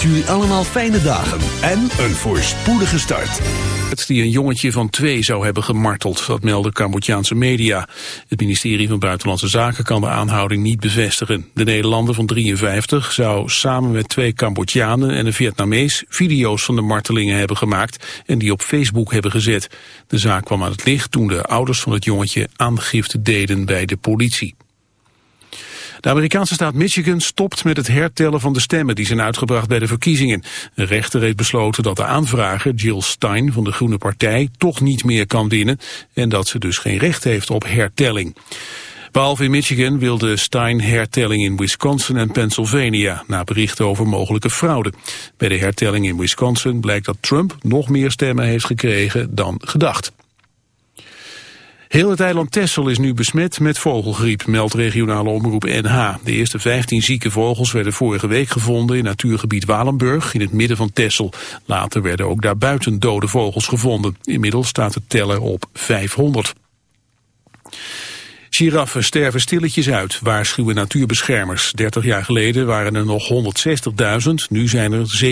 wenst jullie allemaal fijne dagen en een voorspoedige start. Het die een jongetje van twee zou hebben gemarteld, dat melden Cambodjaanse media. Het ministerie van Buitenlandse Zaken kan de aanhouding niet bevestigen. De Nederlander van 53 zou samen met twee Cambodjanen en een Vietnamees video's van de martelingen hebben gemaakt en die op Facebook hebben gezet. De zaak kwam aan het licht toen de ouders van het jongetje aangifte deden bij de politie. De Amerikaanse staat Michigan stopt met het hertellen van de stemmen die zijn uitgebracht bij de verkiezingen. De rechter heeft besloten dat de aanvrager Jill Stein van de Groene Partij toch niet meer kan winnen en dat ze dus geen recht heeft op hertelling. Behalve in Michigan wilde Stein hertelling in Wisconsin en Pennsylvania, na berichten over mogelijke fraude. Bij de hertelling in Wisconsin blijkt dat Trump nog meer stemmen heeft gekregen dan gedacht. Heel het eiland Texel is nu besmet met vogelgriep, meldt regionale omroep NH. De eerste 15 zieke vogels werden vorige week gevonden in natuurgebied Walenburg in het midden van Texel. Later werden ook daarbuiten dode vogels gevonden. Inmiddels staat het teller op 500. Giraffen sterven stilletjes uit, waarschuwen natuurbeschermers. 30 jaar geleden waren er nog 160.000, nu zijn er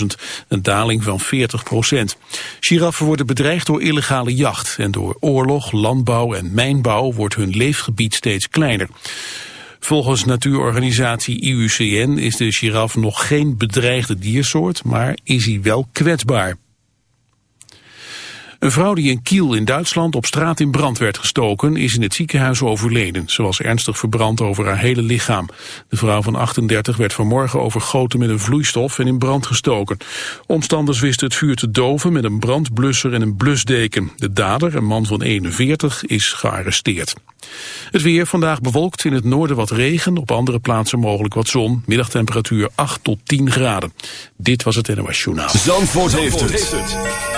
97.000. Een daling van 40 procent. Giraffen worden bedreigd door illegale jacht. En door oorlog, landbouw en mijnbouw wordt hun leefgebied steeds kleiner. Volgens natuurorganisatie IUCN is de giraf nog geen bedreigde diersoort, maar is hij wel kwetsbaar. Een vrouw die in Kiel in Duitsland op straat in brand werd gestoken... is in het ziekenhuis overleden. Ze was ernstig verbrand over haar hele lichaam. De vrouw van 38 werd vanmorgen overgoten met een vloeistof en in brand gestoken. Omstanders wisten het vuur te doven met een brandblusser en een blusdeken. De dader, een man van 41, is gearresteerd. Het weer vandaag bewolkt, in het noorden wat regen, op andere plaatsen mogelijk wat zon. Middagtemperatuur 8 tot 10 graden. Dit was het NOS Journaal. Zandvoort, heeft, het.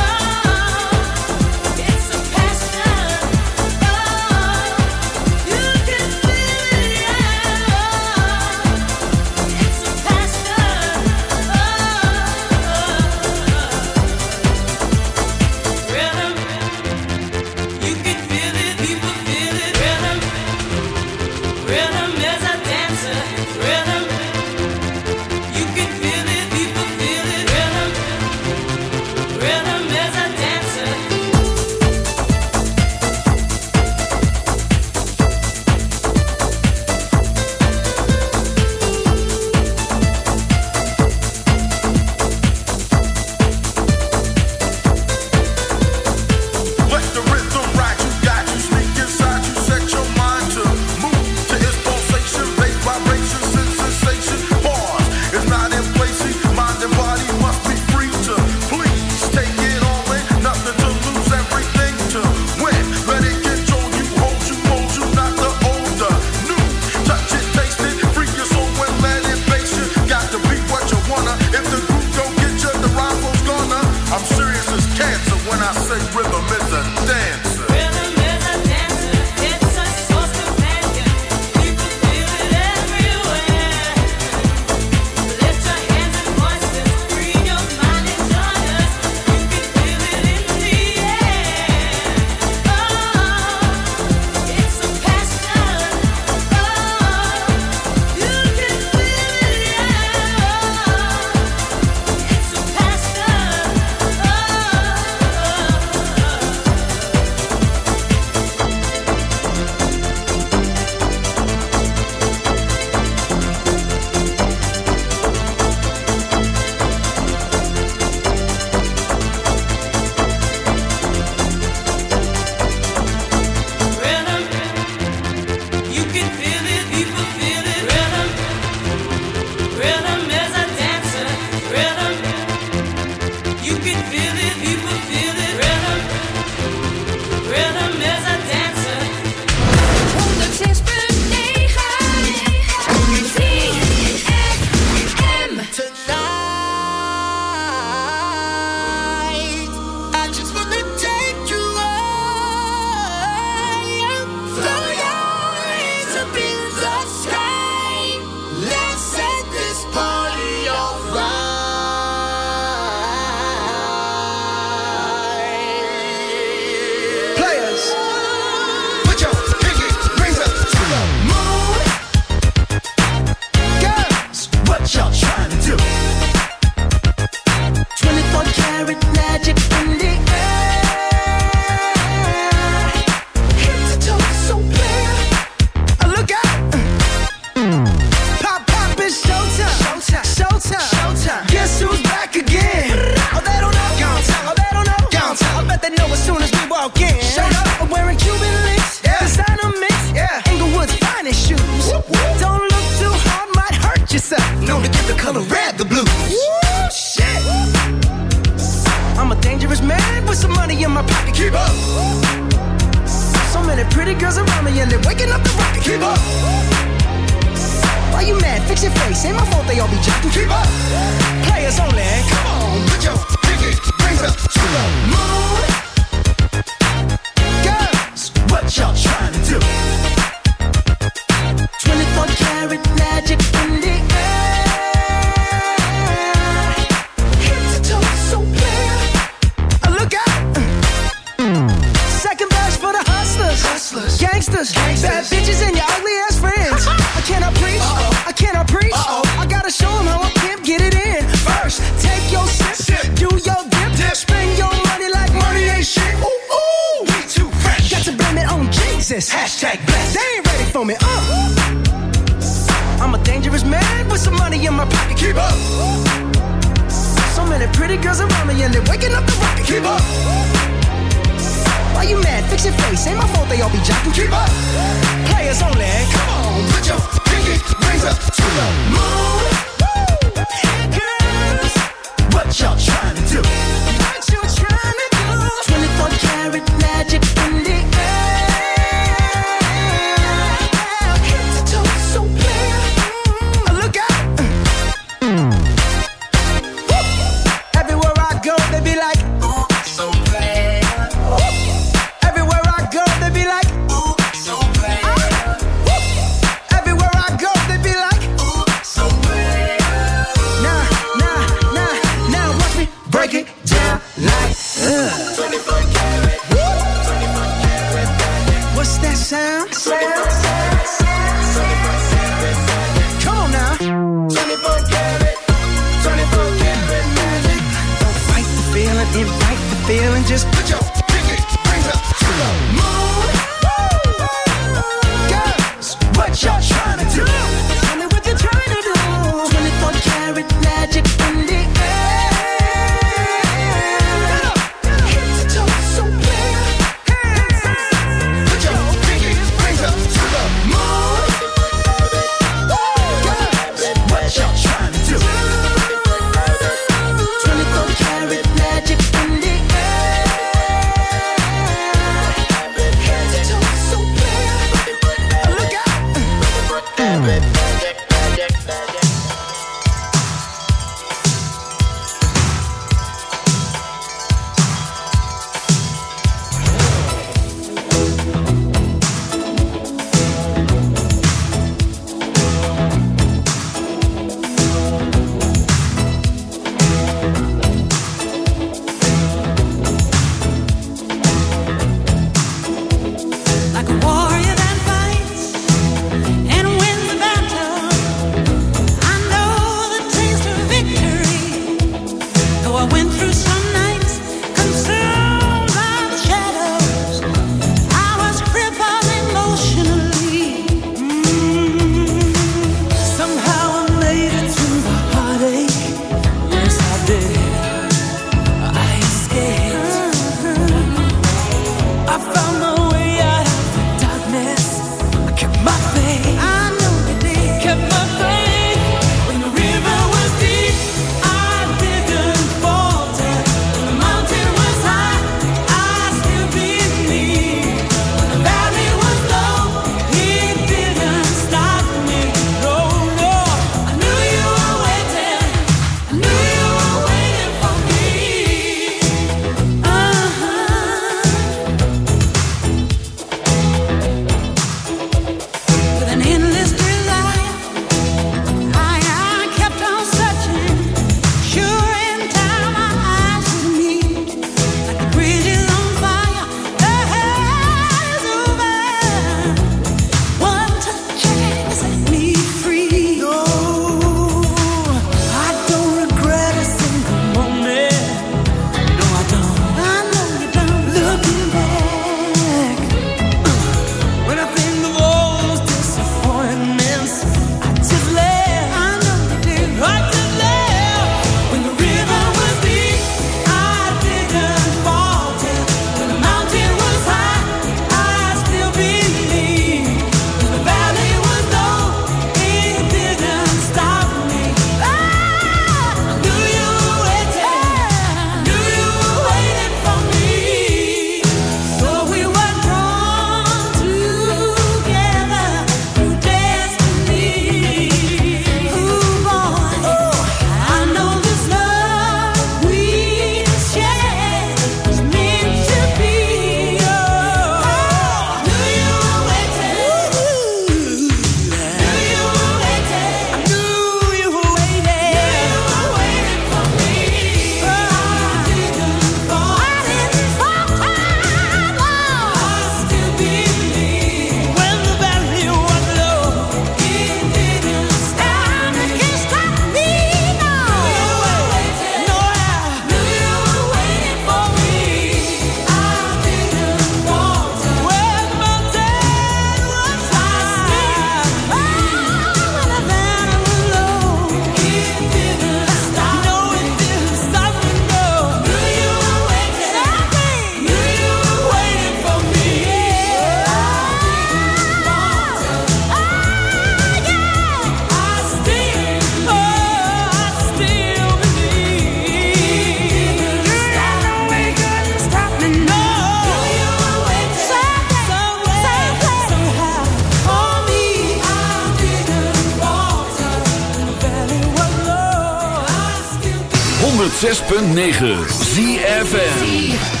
106.9 ZFN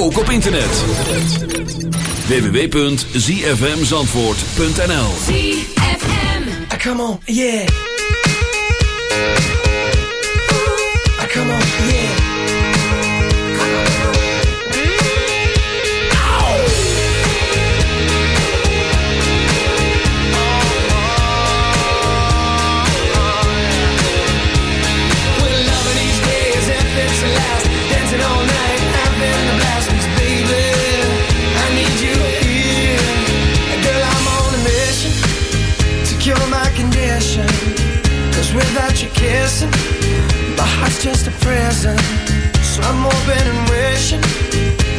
ook op internet. www.zfmzandvoort.nl ZFM ah, Come on, yeah. just a present, so I'm hoping and wishing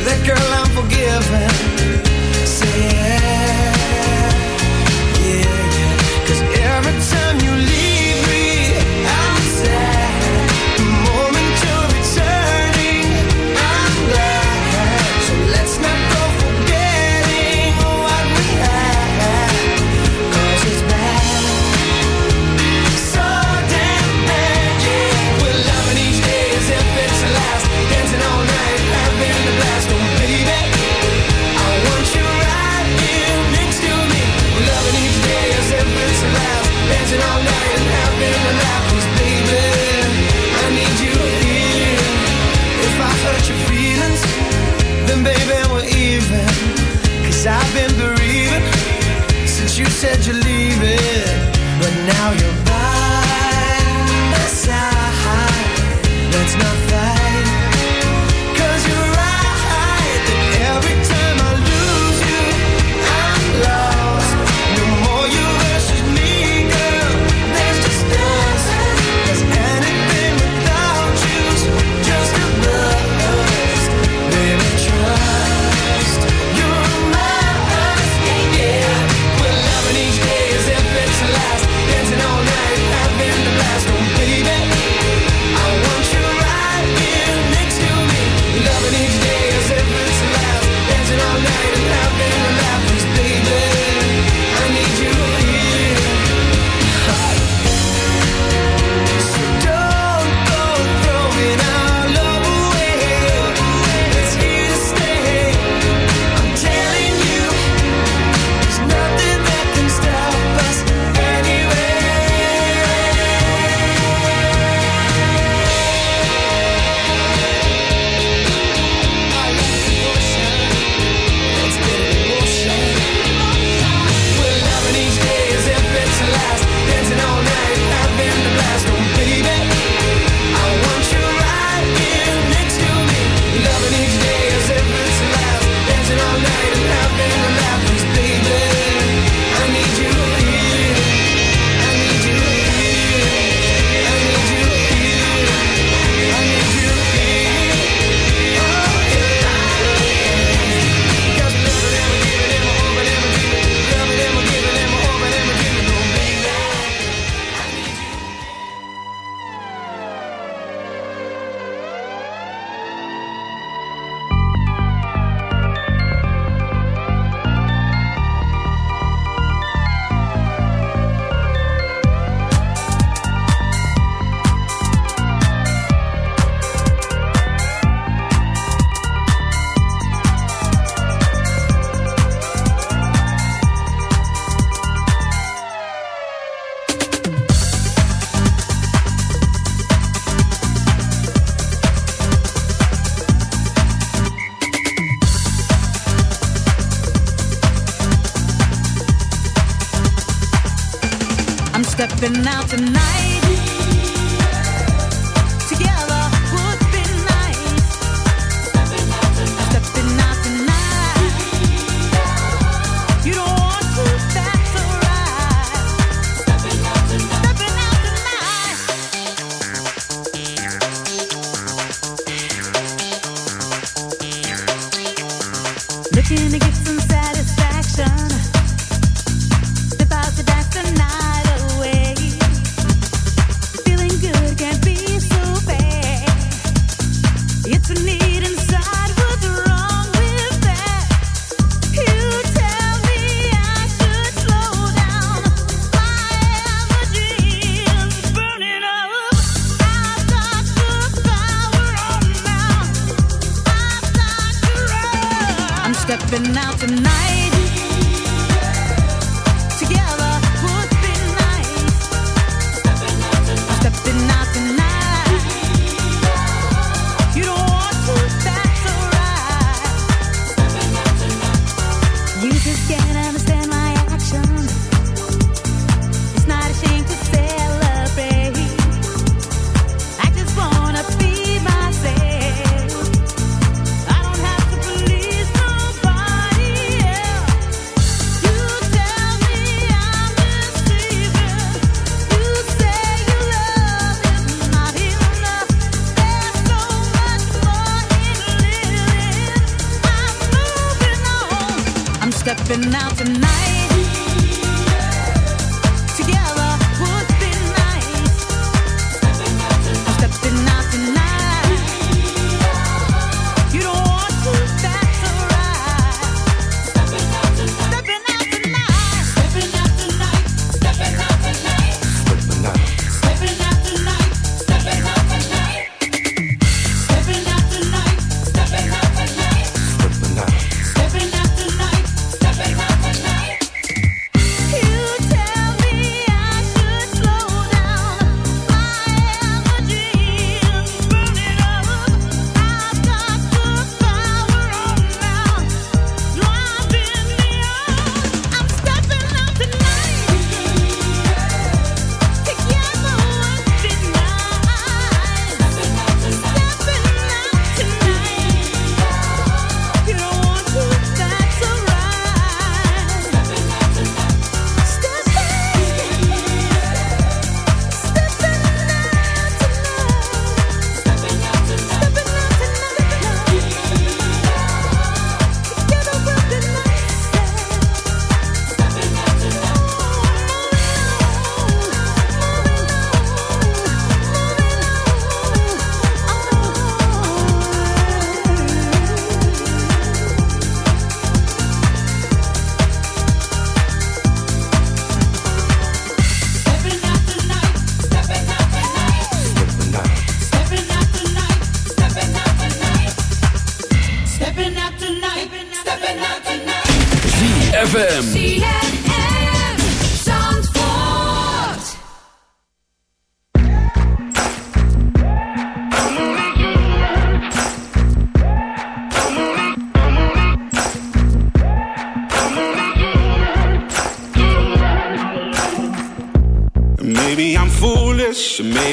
that girl I'm forgiving.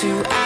to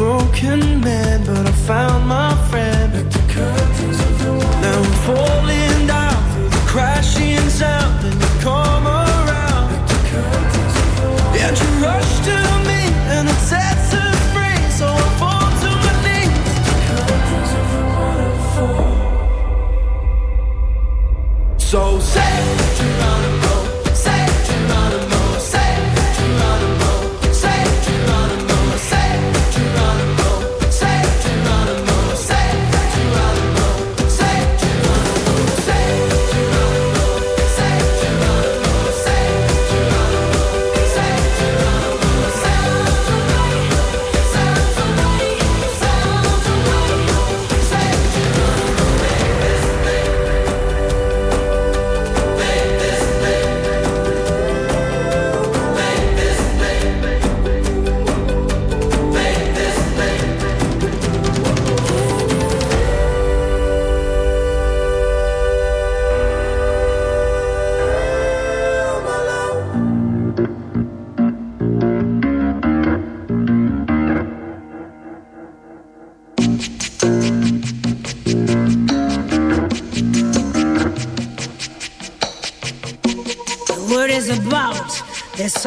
broken man, but I found my friend. Now I'm falling down through the crashing sound, and you come around. And you rush to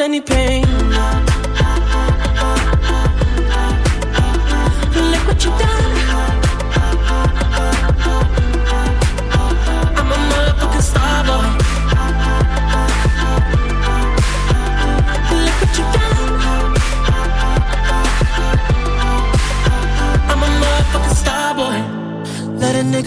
any pain.